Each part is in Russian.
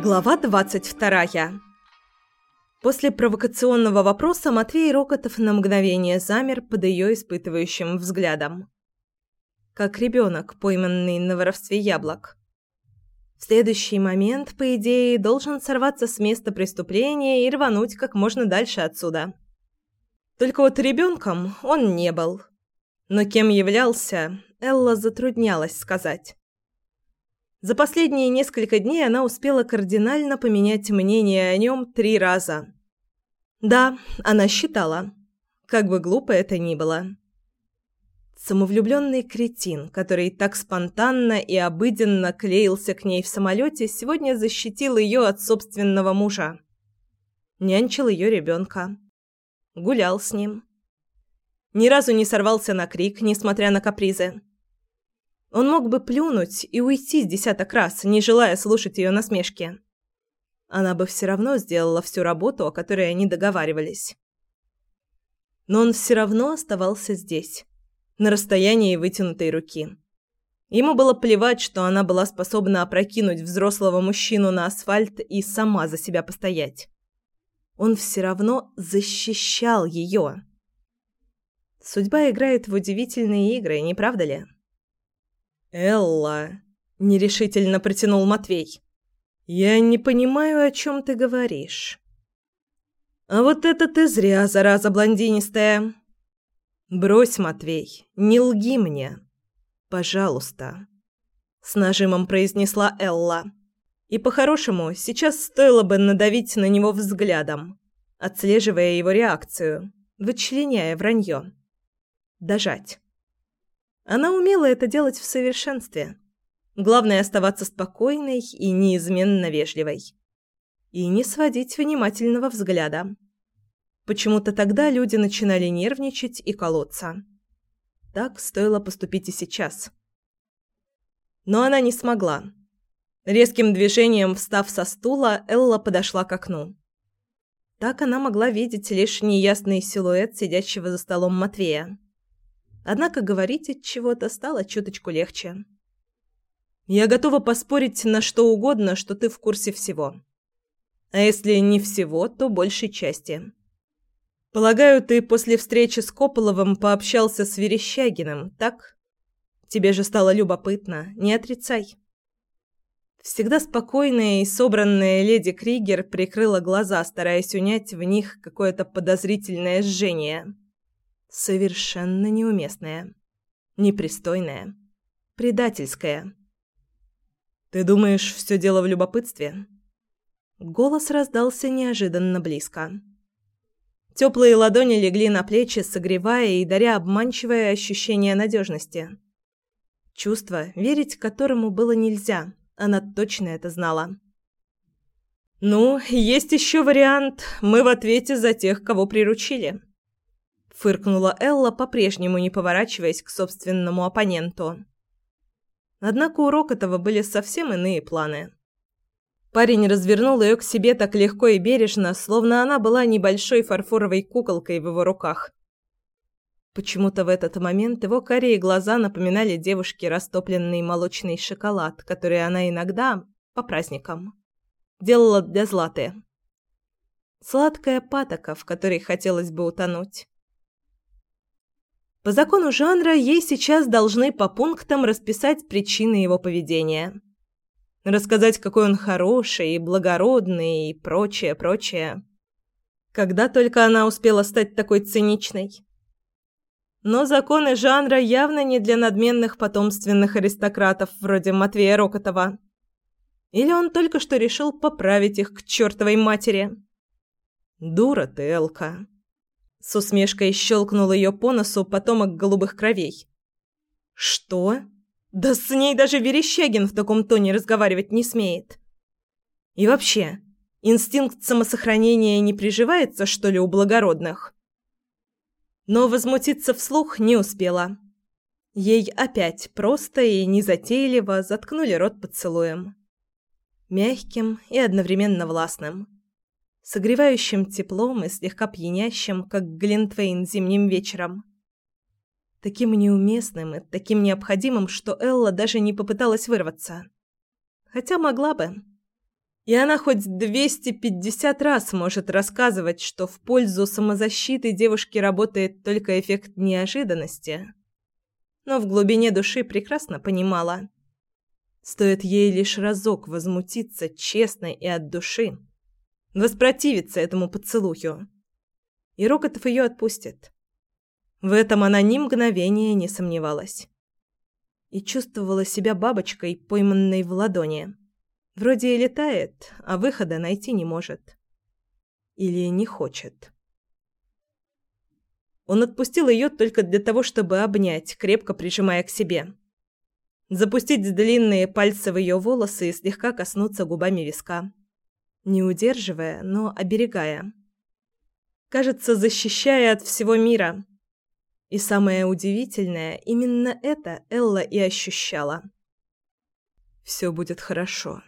Глава двадцать вторая. После провокационного вопроса Матвей Рокотов на мгновение замер под ее испытывающим взглядом. Как ребенок, пойманный на воровстве яблок. В следующий момент, по идее, должен сорваться с места преступления и рвануть как можно дальше отсюда. Только вот ребенком он не был. Но кем являлся, Элла затруднялась сказать. За последние несколько дней она успела кардинально поменять мнение о нем три раза. Да, она считала, как бы глупо это ни было. Самовлюбленный кретин, который так спонтанно и обыденно клеился к ней в самолете, сегодня защитил ее от собственного мужа. Нянчил ее ребенка. Гулял с ним. Ни разу не сорвался на крик, несмотря на капризы. Он мог бы плюнуть и уйти с десяток раз, не желая слушать ее насмешки. Она бы все равно сделала всю работу, о которой они договаривались. Но он все равно оставался здесь, на расстоянии вытянутой руки. Ему было плевать, что она была способна опрокинуть взрослого мужчину на асфальт и сама за себя постоять. Он все равно защищал ее. Судьба играет в удивительные игры, не правда ли? «Элла», — нерешительно протянул Матвей. «Я не понимаю, о чем ты говоришь». «А вот это ты зря, зараза блондинистая!» «Брось, Матвей, не лги мне. Пожалуйста», — с нажимом произнесла Элла. И по-хорошему, сейчас стоило бы надавить на него взглядом, отслеживая его реакцию, вычленяя вранье. Дожать. Она умела это делать в совершенстве. Главное оставаться спокойной и неизменно вежливой. И не сводить внимательного взгляда. Почему-то тогда люди начинали нервничать и колоться. Так стоило поступить и сейчас. Но она не смогла. Резким движением, встав со стула, Элла подошла к окну. Так она могла видеть лишь неясный силуэт сидящего за столом Матвея. Однако говорить от чего-то стало чуточку легче. Я готова поспорить на что угодно, что ты в курсе всего. А если не всего, то большей части. Полагаю, ты после встречи с Кополовым пообщался с Верещагиным, так? Тебе же стало любопытно, не отрицай. Всегда спокойная и собранная леди Кригер прикрыла глаза, стараясь унять в них какое-то подозрительное жжение. Совершенно неуместное, непристойное, предательское. «Ты думаешь, все дело в любопытстве?» Голос раздался неожиданно близко. Теплые ладони легли на плечи, согревая и даря обманчивое ощущение надежности. Чувство, верить которому было нельзя, она точно это знала. «Ну, есть еще вариант. Мы в ответе за тех, кого приручили» фыркнула Элла, по-прежнему не поворачиваясь к собственному оппоненту. Однако у Рокотова были совсем иные планы. Парень развернул ее к себе так легко и бережно, словно она была небольшой фарфоровой куколкой в его руках. Почему-то в этот момент его карие глаза напоминали девушке растопленный молочный шоколад, который она иногда, по праздникам, делала для Златы. Сладкая патока, в которой хотелось бы утонуть. По закону жанра ей сейчас должны по пунктам расписать причины его поведения. Рассказать, какой он хороший и благородный и прочее, прочее. Когда только она успела стать такой циничной. Но законы жанра явно не для надменных потомственных аристократов вроде Матвея Рокотова. Или он только что решил поправить их к чертовой матери. «Дура ты, Элка!» С усмешкой щелкнул ее по носу потомок голубых кровей. «Что? Да с ней даже Верещагин в таком тоне разговаривать не смеет. И вообще, инстинкт самосохранения не приживается, что ли, у благородных?» Но возмутиться вслух не успела. Ей опять просто и незатейливо заткнули рот поцелуем. Мягким и одновременно властным согревающим теплом и слегка пьянящим, как Глинтвейн зимним вечером. Таким неуместным и таким необходимым, что Элла даже не попыталась вырваться. Хотя могла бы. И она хоть 250 раз может рассказывать, что в пользу самозащиты девушки работает только эффект неожиданности. Но в глубине души прекрасно понимала. Стоит ей лишь разок возмутиться честно и от души. Воспротивиться этому поцелую. И Рокотов ее отпустит. В этом она ни мгновения не сомневалась. И чувствовала себя бабочкой, пойманной в ладони. Вроде и летает, а выхода найти не может. Или не хочет. Он отпустил ее только для того, чтобы обнять, крепко прижимая к себе. Запустить длинные пальцы в ее волосы и слегка коснуться губами виска. Не удерживая, но оберегая. Кажется, защищая от всего мира. И самое удивительное, именно это Элла и ощущала. «Все будет хорошо»,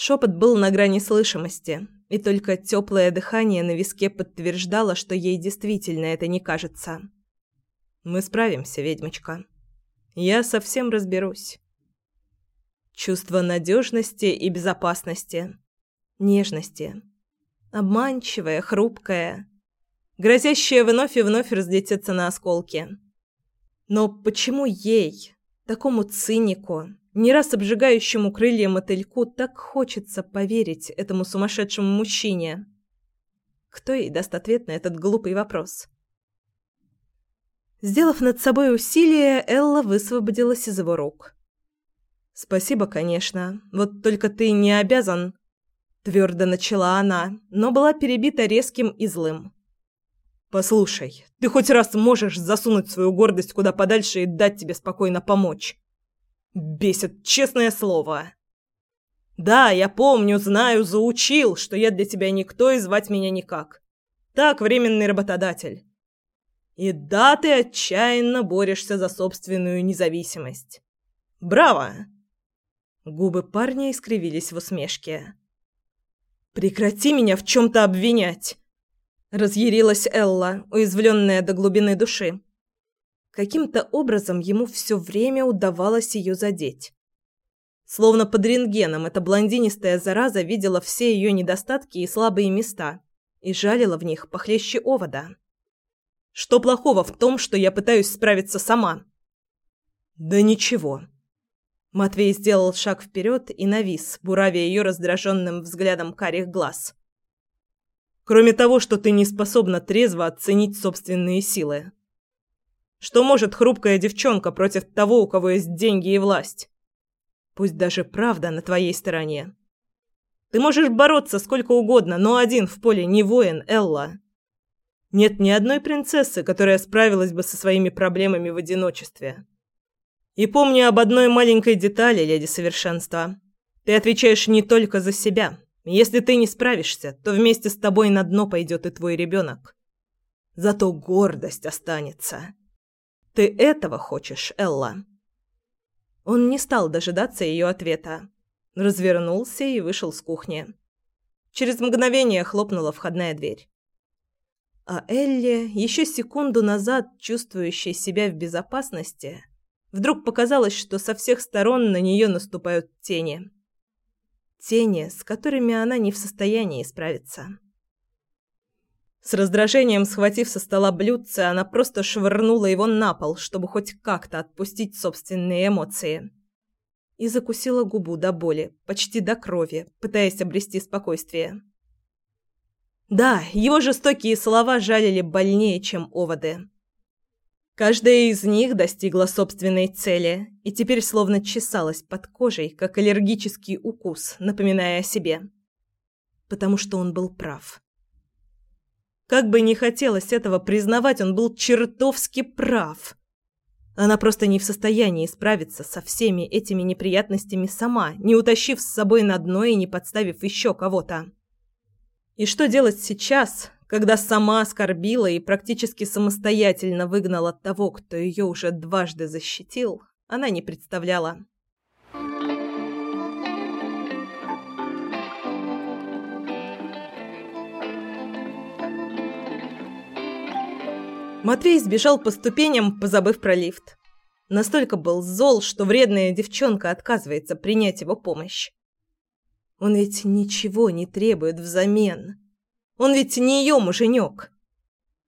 Шепот был на грани слышимости, и только теплое дыхание на виске подтверждало, что ей действительно это не кажется. «Мы справимся, ведьмочка. Я совсем разберусь». Чувство надежности и безопасности, нежности, обманчивое, хрупкое, грозящее вновь и вновь разлететься на осколки. Но почему ей, такому цинику, не раз обжигающему крылья мотыльку так хочется поверить этому сумасшедшему мужчине. Кто ей даст ответ на этот глупый вопрос? Сделав над собой усилие, Элла высвободилась из его рук. «Спасибо, конечно. Вот только ты не обязан...» Твердо начала она, но была перебита резким и злым. «Послушай, ты хоть раз можешь засунуть свою гордость куда подальше и дать тебе спокойно помочь?» Бесит, честное слово. Да, я помню, знаю, заучил, что я для тебя никто и звать меня никак. Так, временный работодатель. И да, ты отчаянно борешься за собственную независимость. Браво! Губы парня искривились в усмешке. Прекрати меня в чем-то обвинять, разъярилась Элла, уязвленная до глубины души. Каким-то образом ему все время удавалось ее задеть. Словно под рентгеном эта блондинистая зараза видела все ее недостатки и слабые места и жалила в них похлеще овода. Что плохого в том, что я пытаюсь справиться сама? Да ничего. Матвей сделал шаг вперед и навис, буравя ее раздраженным взглядом карих глаз. Кроме того, что ты не способна трезво оценить собственные силы. Что может хрупкая девчонка против того, у кого есть деньги и власть? Пусть даже правда на твоей стороне. Ты можешь бороться сколько угодно, но один в поле не воин, Элла. Нет ни одной принцессы, которая справилась бы со своими проблемами в одиночестве. И помни об одной маленькой детали, леди совершенства. Ты отвечаешь не только за себя. Если ты не справишься, то вместе с тобой на дно пойдет и твой ребенок. Зато гордость останется. Ты этого хочешь, Элла?» Он не стал дожидаться ее ответа. Развернулся и вышел с кухни. Через мгновение хлопнула входная дверь. А Элли, еще секунду назад чувствующая себя в безопасности, вдруг показалось, что со всех сторон на нее наступают тени. Тени, с которыми она не в состоянии справиться. С раздражением схватив со стола блюдце, она просто швырнула его на пол, чтобы хоть как-то отпустить собственные эмоции. И закусила губу до боли, почти до крови, пытаясь обрести спокойствие. Да, его жестокие слова жалили больнее, чем оводы. Каждая из них достигла собственной цели и теперь словно чесалась под кожей, как аллергический укус, напоминая о себе. Потому что он был прав. Как бы не хотелось этого признавать, он был чертовски прав. Она просто не в состоянии справиться со всеми этими неприятностями сама, не утащив с собой на дно и не подставив еще кого-то. И что делать сейчас, когда сама оскорбила и практически самостоятельно выгнала того, кто ее уже дважды защитил, она не представляла. Матвей сбежал по ступеням, позабыв про лифт. Настолько был зол, что вредная девчонка отказывается принять его помощь. Он ведь ничего не требует взамен. Он ведь не ее муженек.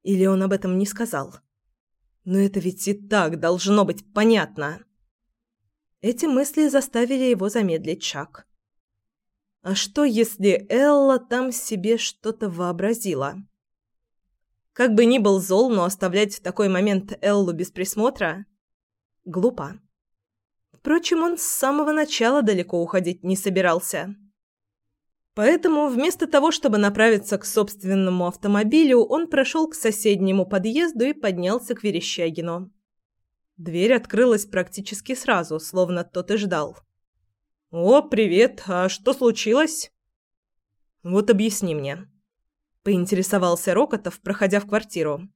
Или он об этом не сказал? Но это ведь и так должно быть понятно. Эти мысли заставили его замедлить шаг. А что, если Элла там себе что-то вообразила? Как бы ни был зол, но оставлять в такой момент Эллу без присмотра глупо. Впрочем, он с самого начала далеко уходить не собирался. Поэтому вместо того, чтобы направиться к собственному автомобилю, он прошел к соседнему подъезду и поднялся к Верещагину. Дверь открылась практически сразу, словно тот и ждал. «О, привет! А что случилось?» «Вот объясни мне», — поинтересовался Рокотов, проходя в квартиру.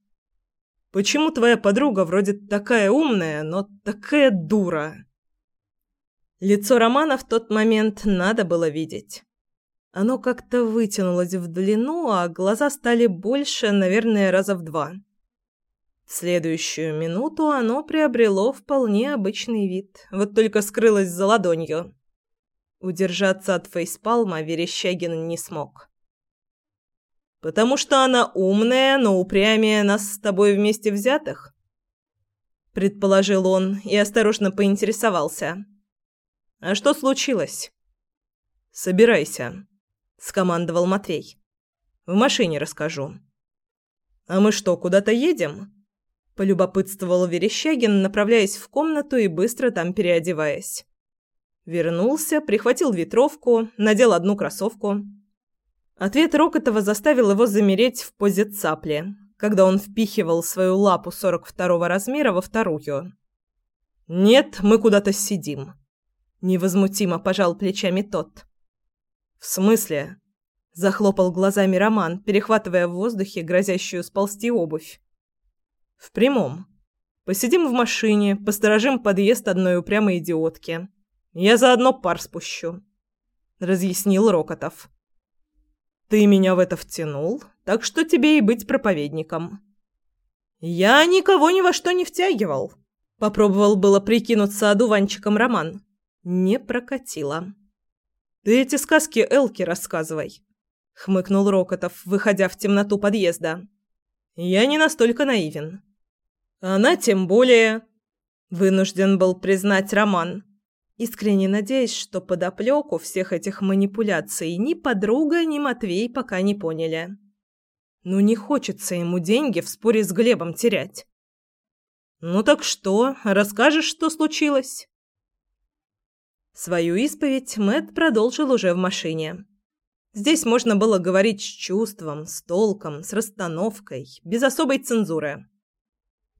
«Почему твоя подруга вроде такая умная, но такая дура?» Лицо Романа в тот момент надо было видеть. Оно как-то вытянулось в длину, а глаза стали больше, наверное, раза в два. В следующую минуту оно приобрело вполне обычный вид, вот только скрылось за ладонью. Удержаться от фейспалма Верещагин не смог. «Потому что она умная, но упрямее нас с тобой вместе взятых?» Предположил он и осторожно поинтересовался. «А что случилось?» «Собирайся», — скомандовал Матвей. «В машине расскажу». «А мы что, куда-то едем?» — полюбопытствовал Верещагин, направляясь в комнату и быстро там переодеваясь. Вернулся, прихватил ветровку, надел одну кроссовку. Ответ Рокотова заставил его замереть в позе цапли, когда он впихивал свою лапу 42-го размера во вторую. «Нет, мы куда-то сидим», — невозмутимо пожал плечами тот. «В смысле?» – захлопал глазами Роман, перехватывая в воздухе грозящую сползти обувь. «В прямом. Посидим в машине, посторожим подъезд одной упрямой идиотки. Я заодно пар спущу», – разъяснил Рокотов. «Ты меня в это втянул, так что тебе и быть проповедником». «Я никого ни во что не втягивал», – попробовал было прикинуться одуванчиком Роман. Не прокатило. «Ты эти сказки Элке рассказывай», — хмыкнул Рокотов, выходя в темноту подъезда. «Я не настолько наивен». «Она тем более...» — вынужден был признать Роман, искренне надеясь, что подоплеку всех этих манипуляций ни подруга, ни Матвей пока не поняли. Ну не хочется ему деньги в споре с Глебом терять. «Ну так что, расскажешь, что случилось?» Свою исповедь Мэт продолжил уже в машине. Здесь можно было говорить с чувством, с толком, с расстановкой, без особой цензуры.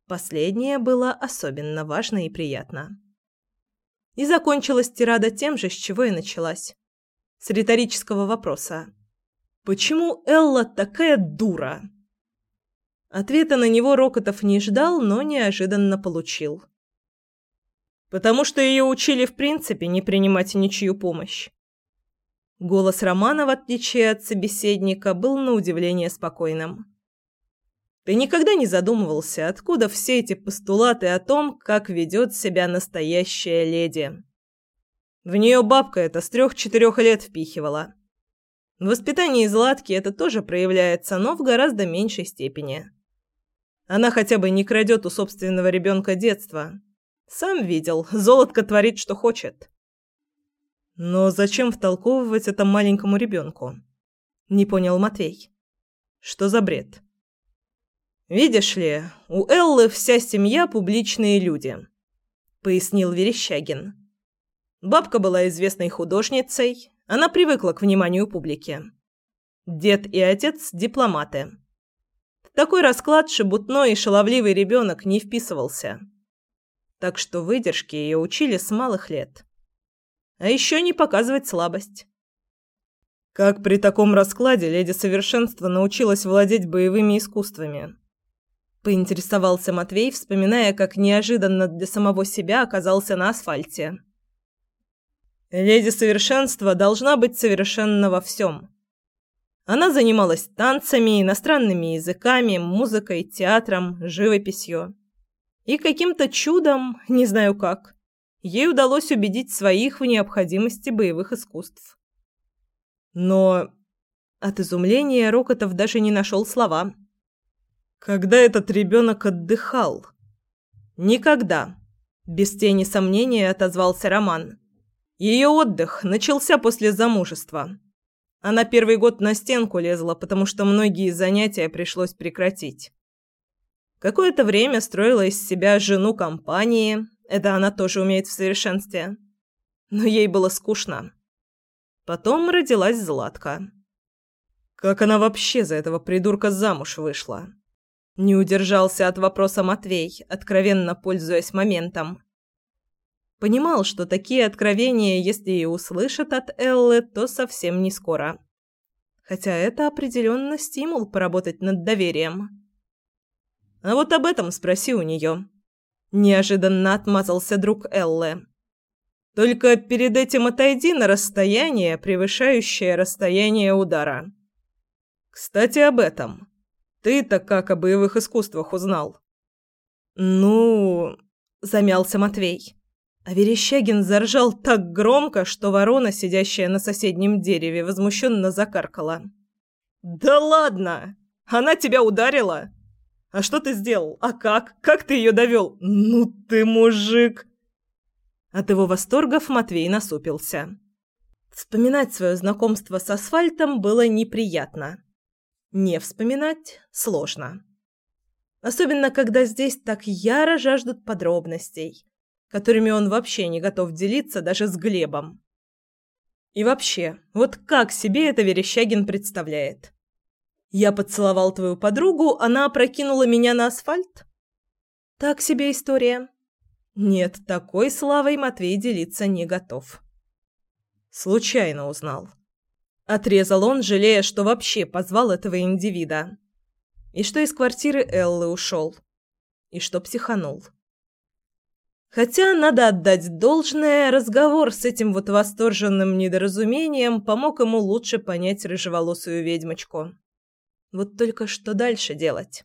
Последнее было особенно важно и приятно. И закончилась тирада тем же, с чего и началась. С риторического вопроса. «Почему Элла такая дура?» Ответа на него Рокотов не ждал, но неожиданно получил. Потому что ее учили в принципе не принимать ничью помощь. Голос Романа, в отличие от собеседника, был на удивление спокойным. Ты никогда не задумывался, откуда все эти постулаты о том, как ведет себя настоящая леди? В нее бабка это с трех-четырех лет впихивала. В воспитании Златки это тоже проявляется, но в гораздо меньшей степени. Она хотя бы не крадет у собственного ребенка детства, сам видел, золотко творит, что хочет. Но зачем втолковывать это маленькому ребенку? Не понял Матвей. Что за бред? Видишь ли, у Эллы вся семья публичные люди, пояснил Верещагин. Бабка была известной художницей, она привыкла к вниманию публики. Дед и отец – дипломаты. В такой расклад шебутной и шаловливый ребенок не вписывался так что выдержки ее учили с малых лет. А еще не показывать слабость. Как при таком раскладе леди совершенства научилась владеть боевыми искусствами? Поинтересовался Матвей, вспоминая, как неожиданно для самого себя оказался на асфальте. Леди совершенства должна быть совершенна во всем. Она занималась танцами, иностранными языками, музыкой, театром, живописью. И каким-то чудом, не знаю как, ей удалось убедить своих в необходимости боевых искусств. Но от изумления Рокотов даже не нашел слова. Когда этот ребенок отдыхал? Никогда. Без тени сомнения отозвался Роман. Ее отдых начался после замужества. Она первый год на стенку лезла, потому что многие занятия пришлось прекратить. Какое-то время строила из себя жену компании, это она тоже умеет в совершенстве. Но ей было скучно. Потом родилась Златка. Как она вообще за этого придурка замуж вышла? Не удержался от вопроса Матвей, откровенно пользуясь моментом. Понимал, что такие откровения, если и услышат от Эллы, то совсем не скоро. Хотя это определенно стимул поработать над доверием. А вот об этом спроси у нее. Неожиданно отмазался друг Эллы. Только перед этим отойди на расстояние, превышающее расстояние удара. Кстати, об этом. Ты-то как о боевых искусствах узнал? Ну, замялся Матвей. А Верещагин заржал так громко, что ворона, сидящая на соседнем дереве, возмущенно закаркала. «Да ладно! Она тебя ударила? А что ты сделал? А как? Как ты ее довел? Ну ты мужик!» От его восторгов Матвей насупился. Вспоминать свое знакомство с асфальтом было неприятно. Не вспоминать сложно. Особенно, когда здесь так яро жаждут подробностей которыми он вообще не готов делиться даже с Глебом. И вообще, вот как себе это Верещагин представляет? Я поцеловал твою подругу, она опрокинула меня на асфальт? Так себе история. Нет, такой славой Матвей делиться не готов. Случайно узнал. Отрезал он, жалея, что вообще позвал этого индивида. И что из квартиры Эллы ушел. И что психанул. Хотя, надо отдать должное, разговор с этим вот восторженным недоразумением помог ему лучше понять рыжеволосую ведьмочку. Вот только что дальше делать?